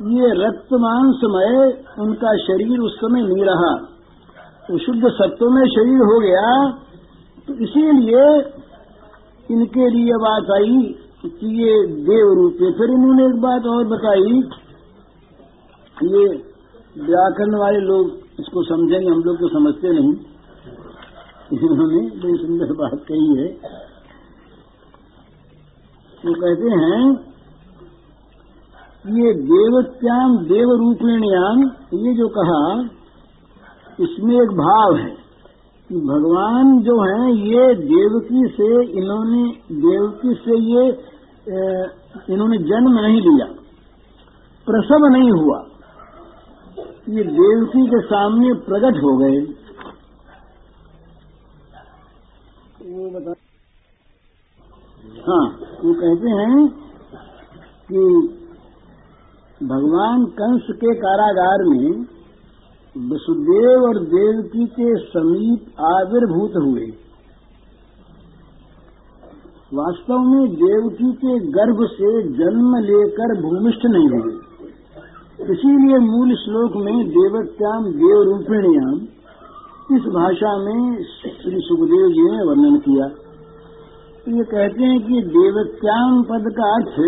ये रक्त मांसमय उनका शरीर उस समय नहीं रहा। तो शुद्ध सत्व में शरीर हो गया तो इसीलिए इनके लिए बात आई कि ये देव रूप है। फिर इन्होंने एक बात और बताई, ये व्याकरण वाले लोग इसको समझेंगे, हम लोग तो समझते नहीं। इन्होंने बड़ी सुंदर बात कही है। वो कहते हैं ये देवत्याम देव रूपिण्याम ये जो कहा, इसमें एक भाव है कि भगवान जो है, ये देवकी से इन्होंने, देवकी से ये इन्होंने जन्म नहीं लिया, प्रसव नहीं हुआ, ये देवकी के सामने प्रकट हो गए। हाँ वो कहते हैं कि भगवान कंस के कारागार में वसुदेव और देवकी के समीप आविर्भूत हुए। वास्तव में देवकी के गर्भ से जन्म लेकर भूमिष्ठ नहीं हुए। इसीलिए मूल श्लोक में देवत्याम देव रूपिण्याम इस भाषा में श्री सुखदेव जी ने वर्णन किया। ये कहते हैं कि देवत्याम पद का अर्थ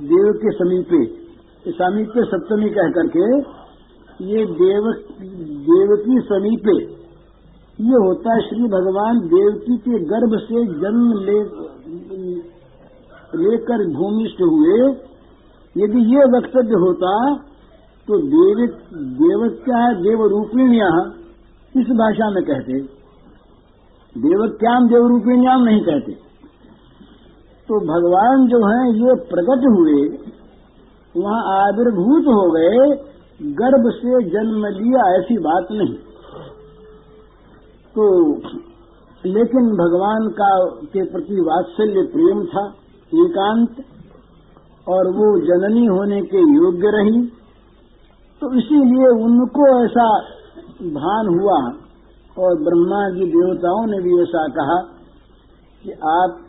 देव के समीपे सामीप्य सप्तमी कह करके, ये देव, देवकी समीपे, ये होता है श्री भगवान देवकी के गर्भ से जन्म ले, लेकर भूमिष्ठ हुए। यदि ये वक्तव्य होता तो देव देवत्या देव रूपिण्याम इस भाषा में कहते। देवत्याम देव रूपिण्याम नहीं कहते। तो भगवान जो हैं, ये प्रकट हुए वहाँ आविर्भूत हो गए, गर्भ से जन्म लिया ऐसी बात नहीं। तो लेकिन भगवान का, के प्रति वात्सल्य प्रेम था, एकांत, और वो जननी होने के योग्य रही। तो इसीलिए उनको ऐसा भान हुआ, और ब्रह्मा जी देवताओं ने भी ऐसा कहा कि आप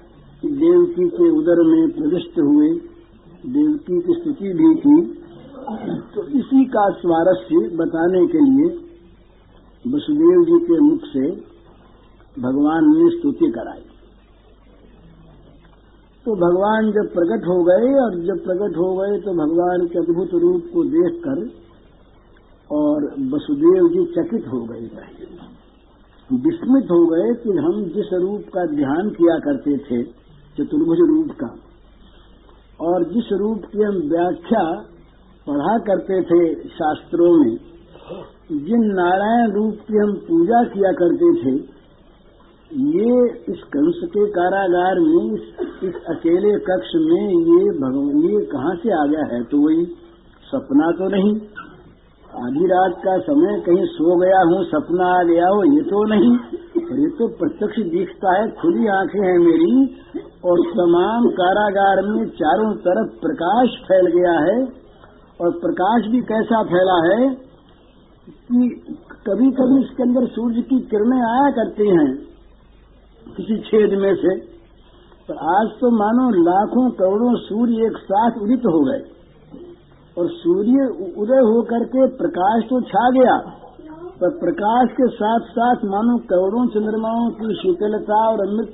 देवकी के उदर में प्रविष्ट हुए। देवकी की स्तुति भी की। तो इसी का स्वारस्य बताने के लिए वसुदेव जी के मुख से भगवान ने स्तुति कराई। तो भगवान जब प्रकट हो गए और जब प्रकट हो गए तो भगवान के अद्भुत रूप को देखकर और वसुदेव जी चकित हो गए। विस्मित हो गए कि हम जिस रूप का ध्यान किया करते थे, चतुर्भुज रूप का और जिस रूप की हम व्याख्या पढ़ा करते थे शास्त्रों में जिन नारायण रूप की हम पूजा किया करते थे ये इस कंस के कारागार में इस, इस अकेले कक्ष में ये भगवान ये कहाँ से आ गया है? तो वही सपना तो नहीं। आधी रात का समय कहीं सो गया हूँ सपना आ गया हो ये तो नहीं। ये तो प्रत्यक्ष दिखता है, खुली आँखें हैं मेरी, और तमाम कारागार में चारों तरफ़ प्रकाश फैल गया है, और प्रकाश भी कैसा फैला है कि कभी कभी इसके अंदर सूर्य की किरणें आया करती हैं किसी छेद में से। पर आज तो मानो लाखों करोड़ों सूर्य एक साथ उदित हो गए, और सूर्य उदय होकर के प्रकाश तो छा गया। पर प्रकाश के साथ साथ मानो करोड़ों चंद्रमाओं की शीतलता और अमृत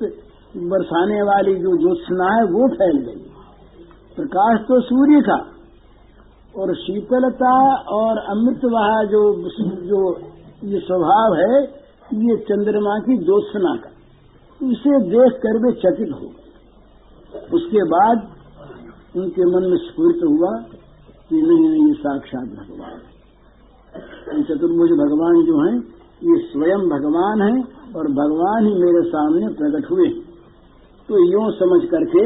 बरसाने वाली जो ज्योत्सना है, वो फैल गई। प्रकाश तो सूर्य का, और शीतलता और अमृत वहा जो जो ये स्वभाव है, ये चंद्रमा की ज्योत्सना का। इसे देख कर वे चकित हो गए। उसके बाद उनके मन में स्फूर्त हुआ कि नहीं नहीं, ये साक्षात भगवान। चतुर्भुज भगवान जो हैं, ये स्वयं भगवान हैं और भगवान ही मेरे सामने प्रकट हुए। हैं तो यूँ समझ करके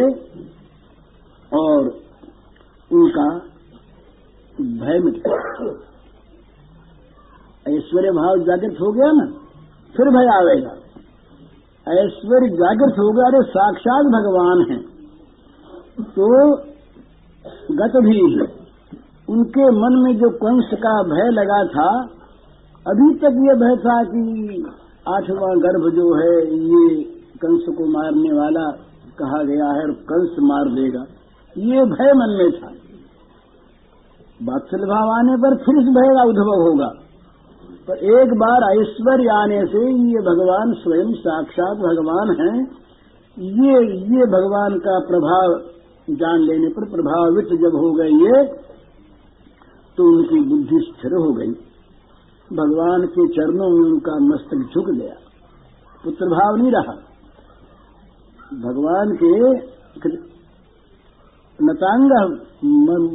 और उनका भय मिट गया। ऐश्वर्य भाव जागृत हो गया ना, फिर भय आवेगा ऐश्वर्य जागृत हो गया, अरे साक्षात भगवान है। तो गत भी उनके मन में जो कंस का भय लगा था, अभी तक ये भय था कि आठवां गर्भ जो है, ये कंस को मारने वाला कहा गया है और कंस मार देगा। ये भय मन में था। वात्सल्य भाव आने पर फिर इस भय का उद्भव होगा। पर एक बार ऐश्वर्य आने से ये भगवान स्वयं साक्षात भगवान हैं। ये ये भगवान का प्रभाव जान लेने पर प्रभावित जब हो गए ये तो उनकी बुद्धि स्थिर हो गई। भगवान के चरणों में उनका मस्तक झुक गया। पुत्र भाव नहीं रहा। भगवान के नतांग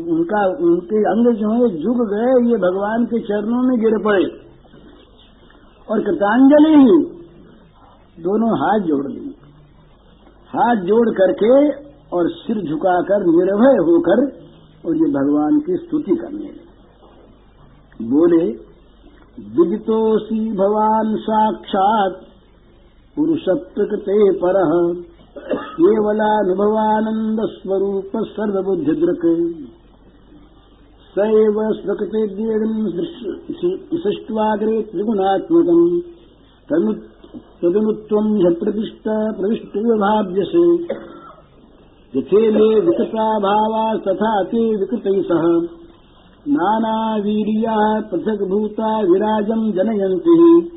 उनका, उनके अंग जो है, झुक गए, ये भगवान के चरणों में गिर पड़े। और कृतांजलि ही दोनों हाथ जोड़ लिए हाथ जोड़ करके और सिर झुकाकर, निर्भय होकर और ये भगवान की स्तुति करने लगे। बोले विदितोसी भवान साक्षात पुरुषत्वकृते पर केवलानुभवानंद स्वरूप सर्वबुद्धिदृक् सैव स्वकृते सृष्ट्वाग्रे त्रिगुणात्मकम् तदनुत्वम् ह्यप्रदिष्ट प्रविष्टैव भाव्यसे यथे मे विकृताभावा तथा ते विकृतैः सह। नानावीर्याः पृथग्भूता विराजम् जनयन्ति।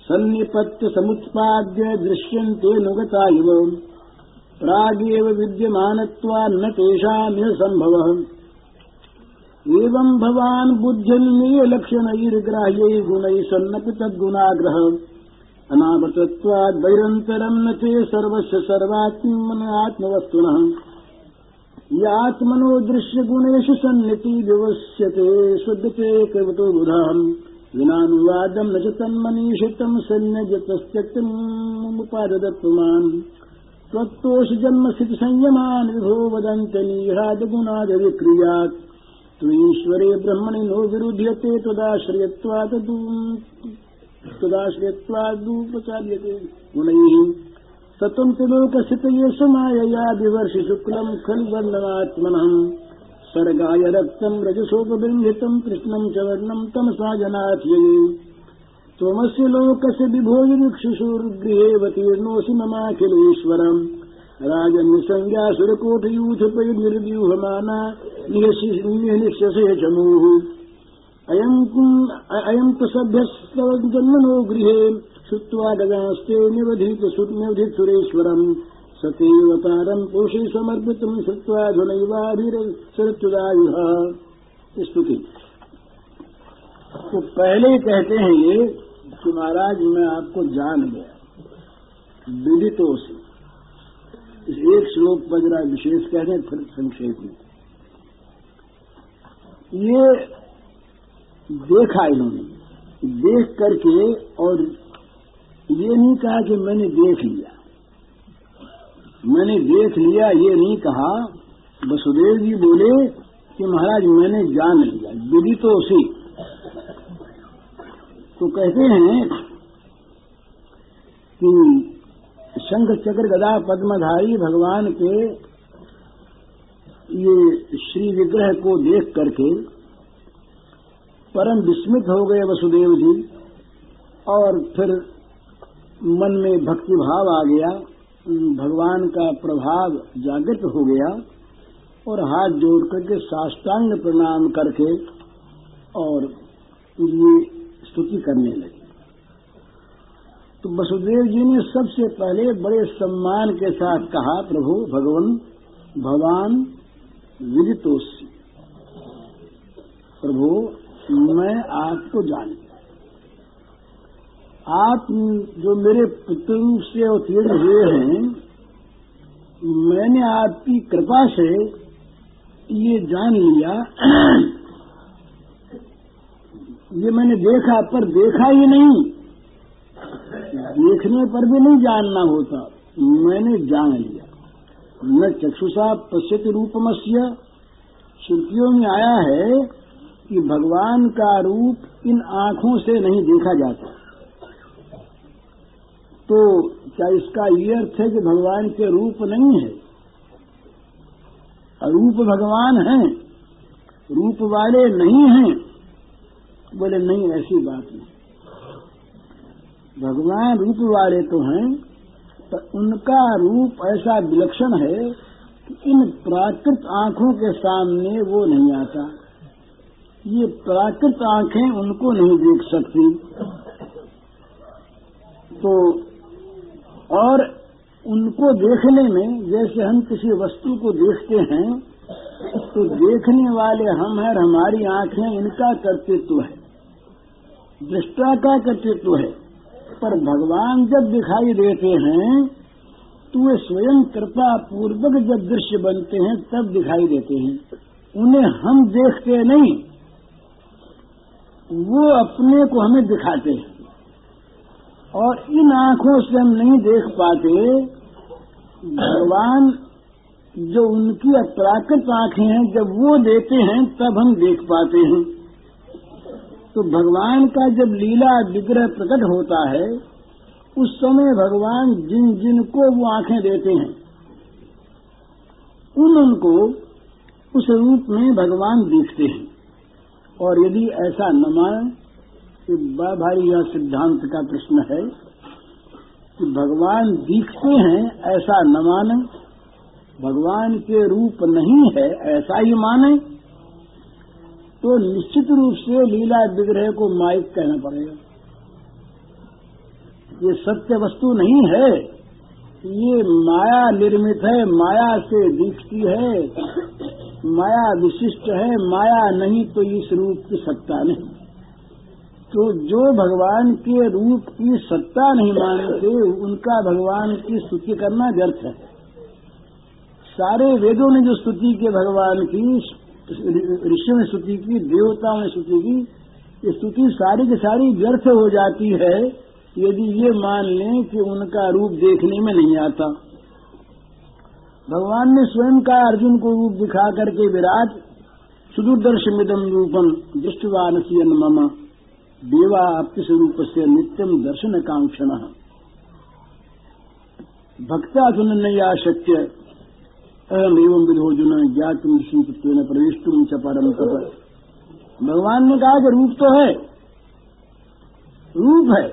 सन्निपत्य समुत्पाद्य दृश्यन्ते नुगता इव। प्रागेव विद्यमानत्वान्न तेषामिह सम्भवः। एवम् भवान् बुद्ध्यन्मीयलक्षणैर्ग्राह्यै गुणैः सन्नपि तद्गुणाग्रह। अनावृतत्वाद् वैरन्तरम् न ते सर्वस्य सर्वात्मनात्मवस्तुनः यात्मनो दृश्यगुणेषु सन्निति व्यवस्यते शुद्धते कृतो बुधाम्। विनानुवादम् न तन्मनीषितम् सन्न्यजतस्त्यक्तमुपाददत्तुमान् त्वत्तोषजन्मस्थितिसंयमान् विभो वदन्तनीहादगुणादविक्रियात् त्वईश्वरे ब्रह्मणि नो विरुध्यते त्वदाश्रयत्वात् त्वदाश्रयत्वादुपचार्यते गुणैः सत्त्वम् त्रिलोकस्थितये समायया विवर्षि शुक्लम् खलु वर्णनात्मनः सर्गाय रक्तम् रजसोपबृंहितम् कृष्णम् च वर्णम् तमसा जनाथ्यये त्वमस्य लोकस्य विभोजनिक्षुषुर्गृहेऽवतीर्णोऽसि ममाखिलेश्वरम् राजन्संज्ञासुरकोटयूथपैर्निर्व्यूहमाना निहनिष्यसे चमूः अयम् तु सभ्यस्तव जन्मनो गृहे श्रुत्वा गजास्ते निवधित सुरेश्वरम् सतीवतारम् पुरुषे समर्पितम् श्रुत्वा धुनैवाभिरसरत्युदायुः स्तुति। तो पहले कहते हैं ये कि महाराज, मैं आपको जान गया। विदितों से। इस एक श्लोक पर जरा विशेष कहते हैं फिर संक्षेप में। ये देखा इन्होंने, देख करके और ये नहीं कहा कि मैंने देख लिया। मैंने देख लिया, ये नहीं कहा। वसुदेव जी बोले कि महाराज, मैंने जान लिया विदितो उसी। तो कहते हैं कि शंख चक्र गदा पद्मधारी भगवान के ये श्री विग्रह को देख करके परम विस्मित हो गए वसुदेव जी और फिर मन में भक्ति भाव आ गया, भगवान का प्रभाव जागृत हो गया और हाथ जोड़ करके साष्टांग प्रणाम करके और ये स्तुति करने लगे। तो वसुदेव जी ने सबसे पहले बड़े सम्मान के साथ कहा, प्रभु भगवान भगवान विदितोषी प्रभु, मैं आपको जानता आप जो मेरे पुत्र से अवतीर्ण हुए हैं, मैंने आपकी कृपा से ये जान लिया। ये मैंने देखा, पर देखा ही नहीं। देखने पर भी नहीं जानना होता। मैंने जान लिया। न चक्षुषा प्रसिद्ध पश्यति रूपमस्य श्रुतियों में आया है कि भगवान का रूप इन आँखों से नहीं देखा जाता। तो क्या इसका ये अर्थ है कि भगवान के रूप नहीं है? रूप भगवान है, रूप वाले नहीं हैं। बोले, नहीं, ऐसी बात नहीं। भगवान रूप वाले तो हैं पर उनका रूप ऐसा विलक्षण है कि इन प्राकृत आँखों के सामने वो नहीं आता। ये प्राकृत आँखें उनको नहीं देख सकती। तो और उनको देखने में, जैसे हम किसी वस्तु को देखते हैं तो देखने वाले हम हैं हमारी आँखें इनका कर्तृत्व है। दृष्टा का कर्तृत्व है। पर भगवान जब दिखाई देते हैं तो वे स्वयं कृपा पूर्वक जब दृश्य बनते हैं, तब दिखाई देते हैं। उन्हें हम देखते नहीं, वो अपने को हमें दिखाते हैं। और इन आँखों से हम नहीं देख पाते, भगवान जो उनकी अपराकृत आँखें हैं, जब वो देते हैं, तब हम देख पाते हैं। तो भगवान का जब लीला विग्रह प्रकट होता है, उस समय भगवान जिन जिन को वो आँखें देते हैं, उन उनको उस रूप में भगवान देखते हैं। और यदि ऐसा न माने कि बड़ा भारी यह सिद्धांत का प्रश्न है कि भगवान दिखते हैं, ऐसा न माने। भगवान के रूप नहीं है, ऐसा ही माने। तो निश्चित रूप से लीला विग्रह को माइक कहना पड़ेगा। ये सत्य वस्तु नहीं है। ये माया निर्मित है, माया से दिखती है। माया विशिष्ट है, माया नहीं तो इस रूप की सत्ता नहीं। तो जो भगवान के रूप की सत्ता नहीं मानते, उनका भगवान की स्तुति करना व्यर्थ है। सारे वेदों ने जो स्तुति की, भगवान की ऋषि में स्तुति की, देवताओं ने स्तुति की स्तुति सारी की सारी व्यर्थ हो जाती है, यदि ये मान लें कि उनका रूप देखने में नहीं आता। भगवान ने स्वयं का अर्जुन को रूप दिखा करके विराट सुदूरदर्शमिदम रूपम दृष्टवान ममा देवा आपके स्वरूप से नित्यम दर्शन कांक्षण भक्ता सुनया शक्य अहम एवं विधोजुन ज्ञातुम श्रीपुत्र प्रविष्टुम च परम तप भगवान ने कहा कि रूप तो है, रूप है,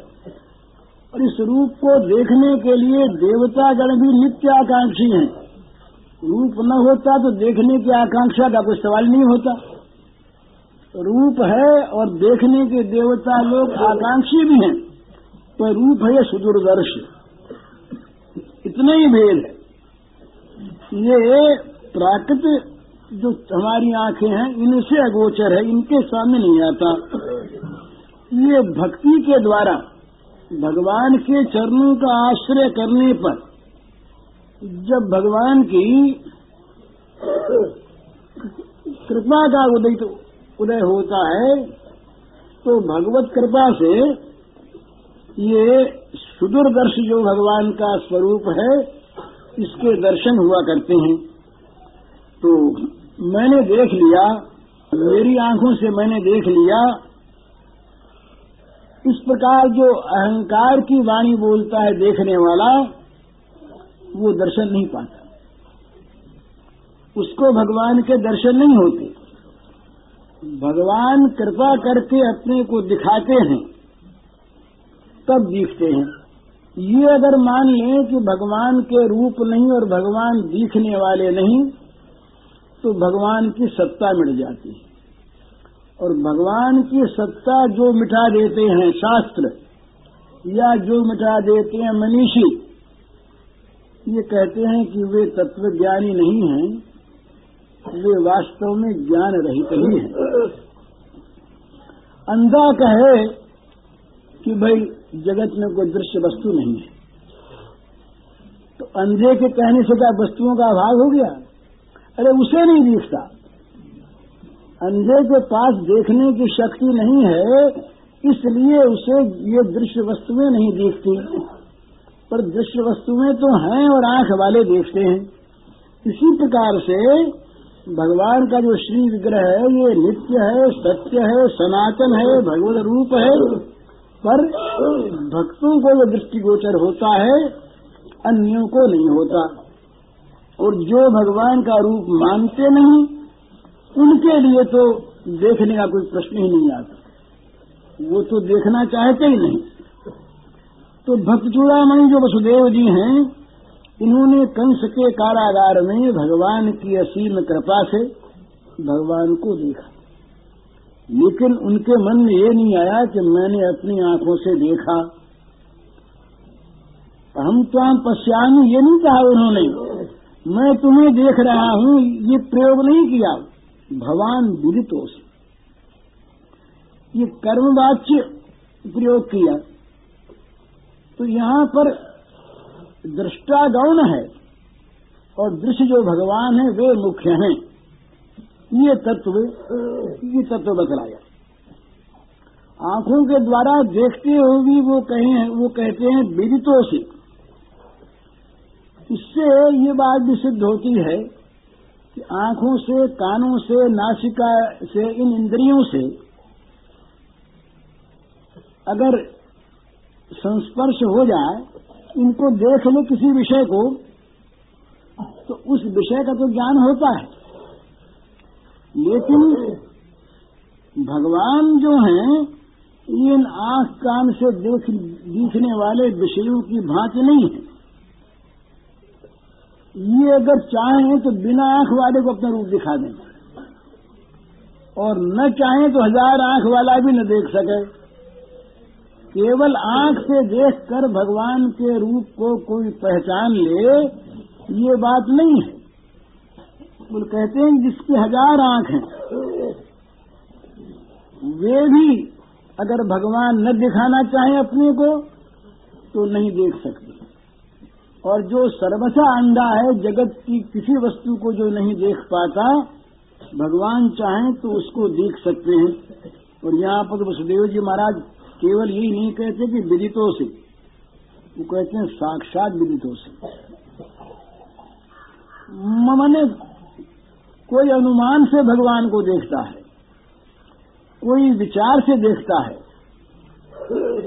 और इस रूप को देखने के लिए देवतागण भी नित्य आकांक्षी हैं। रूप न होता तो देखने की आकांक्षा का कोई सवाल नहीं होता। रूप है और देखने के देवता लोग आकांक्षी भी हैं तो रूप है सुदूरदर्श। इतना ही भेद है। ये प्राकृत जो हमारी आँखें हैं, इनसे अगोचर है, इनके सामने नहीं आता। ये भक्ति के द्वारा, भगवान के चरणों का आश्रय करने पर, जब भगवान की कृपा का उदय उदय होता है तो भगवत कृपा से ये सुदूरदर्श जो भगवान का स्वरूप है, इसके दर्शन हुआ करते हैं। तो मैंने देख लिया, मेरी आँखों से मैंने देख लिया, इस प्रकार जो अहंकार की वाणी बोलता है देखने वाला, वो दर्शन नहीं पाता। उसको भगवान के दर्शन नहीं होते। भगवान कृपा करके अपने को दिखाते हैं, तब दिखते हैं। ये अगर मान लें कि भगवान के रूप नहीं और भगवान दिखने वाले नहीं तो भगवान की सत्ता मिट जाती है। और भगवान की सत्ता जो मिटा देते हैं शास्त्र, या जो मिटा देते हैं मनीषी, ये कहते हैं कि वे तत्वज्ञानी नहीं हैं। वे वास्तव में ज्ञान रहित ही है। अंधा कहे कि भाई जगत में कोई दृश्य वस्तु नहीं है। तो अंधे के कहने से क्या वस्तुओं का अभाव हो गया? अरे उसे नहीं दिखता। अंधे के पास देखने की शक्ति नहीं है, इसलिए उसे ये दृश्य वस्तुएँ नहीं दिखती। पर दृश्य वस्तुएँ तो हैं और आँख वाले देखते हैं। इसी प्रकार से भगवान का जो श्री विग्रह है, ये नित्य है, सत्य है, सनातन है, भगवत रूप है, पर भक्तों को जो दृष्टिगोचर होता है, अन्यों को नहीं होता। और जो भगवान का रूप मानते नहीं, उनके लिए तो देखने का कोई प्रश्न ही नहीं आता। वो तो देखना चाहते ही नहीं। तो भक्त चूड़ामणि जो वसुदेव जी हैं इन्होंने कंस के कारागार में भगवान की असीम कृपा से भगवान को देखा। लेकिन उनके मन में ये नहीं आया कि मैंने अपनी आँखों से देखा। हम तो हम पश्चामी ये नहीं कहा उन्होंने, मैं तुम्हें देख रहा हूँ, ये प्रयोग नहीं किया। भगवान विदितोष ये कर्मवाच्य प्रयोग किया। तो यहाँ पर दृष्टा गौण है और दृश्य जो भगवान है, वे मुख्य हैं। ये तत्व ये तत्व बतलाया। आँखों के द्वारा देखते हुए भी वो कहे, वो कहते हैं विदितों से। इससे ये बात भी सिद्ध होती है कि आँखों से, कानों से, नासिका से, इन इंद्रियों से अगर संस्पर्श हो जाए इनको देख ले किसी विषय को तो उस विषय का तो ज्ञान होता है। लेकिन भगवान जो हैं, इन आँख कान से देख, दिखने वाले विषयों की भांति नहीं है। ये अगर चाहें तो बिना आँख वाले को अपना रूप दिखा दें। और न चाहें तो हज़ार आँख वाला भी न देख सके। केवल आँख से देखकर भगवान के रूप को कोई पहचान ले, ये बात नहीं है। बोल कहते हैं जिसकी हज़ार आँख हैं, वे भी अगर भगवान न दिखाना चाहे अपने को तो नहीं देख सकते। और जो सर्वसा अंधा है, जगत की किसी वस्तु को जो नहीं देख पाता, भगवान चाहें तो उसको देख सकते हैं। और यहाँ पर वसुदेव जी महाराज केवल यही नहीं कहते कि विदितों से। वो कहते हैं साक्षात विदितों से। मैंने कोई अनुमान से भगवान को देखता है, कोई विचार से देखता है,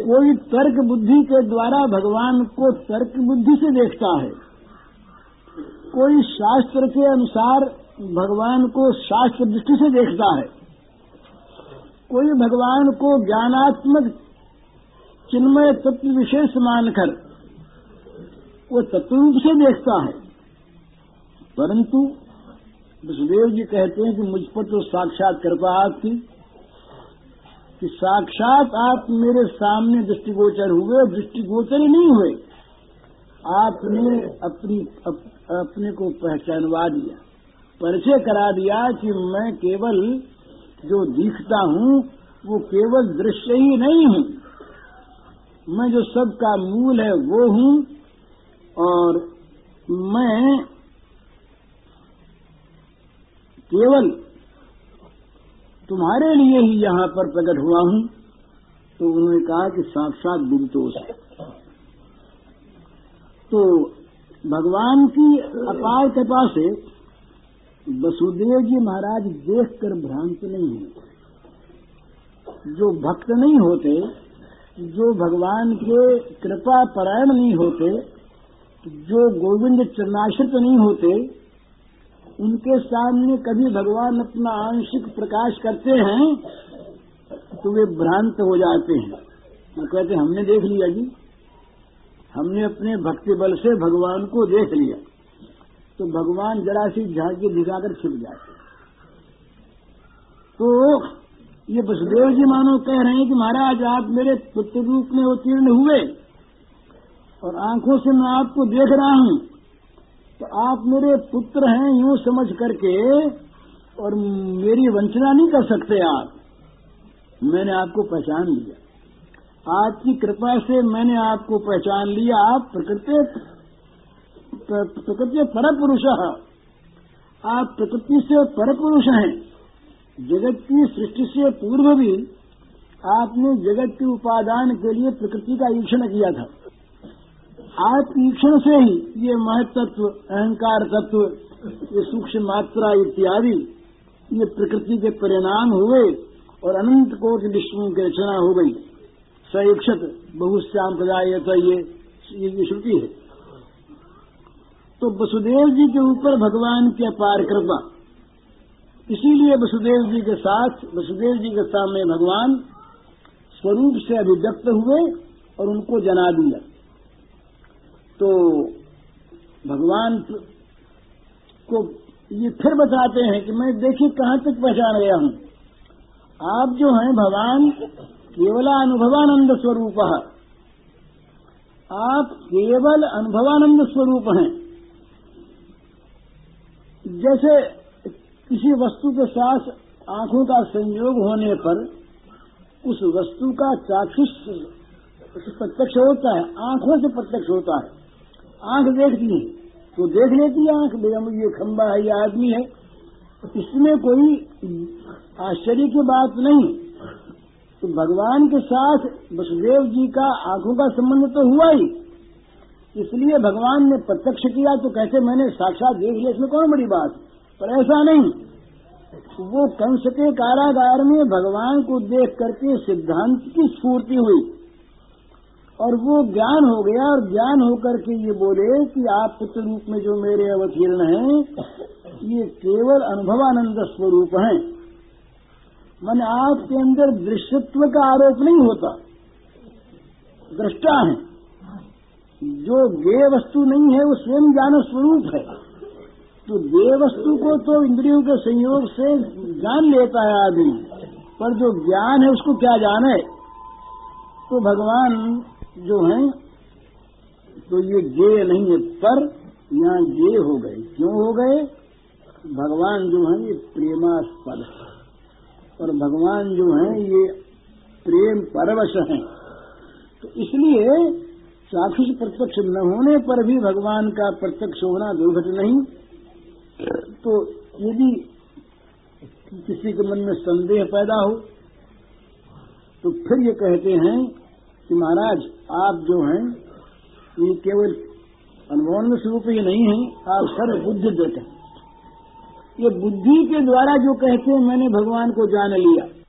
कोई तर्क बुद्धि के द्वारा भगवान को तर्क बुद्धि से देखता है, कोई शास्त्र के अनुसार भगवान को शास्त्र दृष्टि से देखता है, कोई भगवान को ज्ञानात्मक चिन्मय तत्व विशेष मानकर वो तत्व रूप से देखता है। परंतु वसुदेव जी कहते हैं कि मुझ पर तो साक्षात कृपा आपकी कि साक्षात आप मेरे सामने दृष्टिगोचर हुए दृष्टिगोचर ही नहीं हुए। आपने अपनी अप, अपने को पहचानवा दिया। परिचय करा दिया कि मैं केवल जो दिखता हूँ वो केवल दृश्य ही नहीं हूँ। मैं जो सबका मूल है वो हूँ और मैं केवल तुम्हारे लिए ही यहाँ पर प्रकट हुआ हूँ। तो उन्होंने कहा कि साक्षात विदितोष तो भगवान की अपार कृपा से वसुदेव जी महाराज देखकर भ्रांत नहीं है जो भक्त नहीं होते जो भगवान के कृपा परायण नहीं होते, जो गोविंद चरणाश्रित नहीं होते, उनके सामने कभी भगवान अपना आंशिक प्रकाश करते हैं तो वे भ्रांत हो जाते हैं। वो कहते, हमने देख लिया जी। हमने अपने भक्ति बल से भगवान को देख लिया। तो भगवान जरा सी झांकी दिखाकर छिप जाते तो ये बसदेव जी मानो कह रहे हैं कि महाराज आप मेरे पुत्र रूप में उत्तीर्ण हुए और आँखों से मैं आपको देख रहा हूँ। तो आप मेरे पुत्र हैं यूँ समझ करके और मेरी वंचना नहीं कर सकते आप। मैंने आपको पहचान लिया। आपकी कृपा से मैंने आपको पहचान लिया। आप प्रकृति प्रकृति पर पुरुष आप प्रकृति से पर पुरुष हैं। जगत की सृष्टि से पूर्व भी आपने जगत के उपादान के लिए प्रकृति का ईक्षण किया था। आप ईक्षण से ही ये महतत्व, अहंकार तत्व, ये सूक्ष्म मात्रा इत्यादि, ये प्रकृति के परिणाम हुए और अनंत कोट विष्णु की रचना हो गई। सईक्षत बहुश्याम प्रदाय ये ये श्रुति है। तो वसुदेव जी के ऊपर भगवान की अपार कृपा इसीलिए वसुदेव जी के साथ, वसुदेव जी के सामने भगवान स्वरूप से अभिव्यक्त हुए और उनको जना दिया। तो भगवान को ये फिर बताते हैं कि मैं देखिए कहाँ तक पहचान गया हूँ। आप जो हैं भगवान, केवला अनुभवानंद स्वरूप आप केवल अनुभवानंद स्वरूप हैं। जैसे किसी वस्तु के साथ आँखों का संयोग होने पर उस वस्तु का चाक्षुष प्रत्यक्ष होता है, आँखों से प्रत्यक्ष होता है। आँख देखती है तो देख लेती है आँख ये खंबा है, ये आदमी है। इसमें कोई आश्चर्य की बात नहीं। तो भगवान के साथ वसुदेव जी का आँखों का संबंध तो हुआ ही। इसलिए भगवान ने प्रत्यक्ष किया तो कहते, मैंने साक्षात देख लिया। इसमें कौन बड़ी बात पर ऐसा नहीं वो कंस के कारागार में भगवान को देख करके सिद्धांत की स्फूर्ति हुई। और वो ज्ञान हो गया और ज्ञान होकर के ये बोले कि आप पुत्र रूप में जो मेरे अवतीर्ण हैं, ये केवल अनुभवानंद स्वरूप हैं। मन आपके अंदर दृश्यत्व का आरोप नहीं होता। दृष्टा है। जो गे वस्तु नहीं है, वो स्वयं ज्ञान स्वरूप है। तो गे वस्तु को तो इंद्रियों के संयोग से जान लेता है आदमी। पर जो ज्ञान है, उसको क्या जाने तो भगवान जो है तो ये गे नहीं है, पर यहाँ गे हो गए। क्यों हो गए? भगवान जो है, ये प्रेमास्पद और भगवान जो है, ये प्रेम परवश हैं। तो इसलिए चाक्षुष प्रत्यक्ष न होने पर भी भगवान का प्रत्यक्ष होना दुर्घट नहीं। तो यदि किसी के मन में संदेह पैदा हो तो फिर ये कहते हैं कि महाराज, आप जो हैं, ये केवल अनुमान स्वरूप ही नहीं है, आप सर्व बुद्धि देते हैं। ये बुद्धि के द्वारा जो कहते हैं, मैंने भगवान को जान लिया।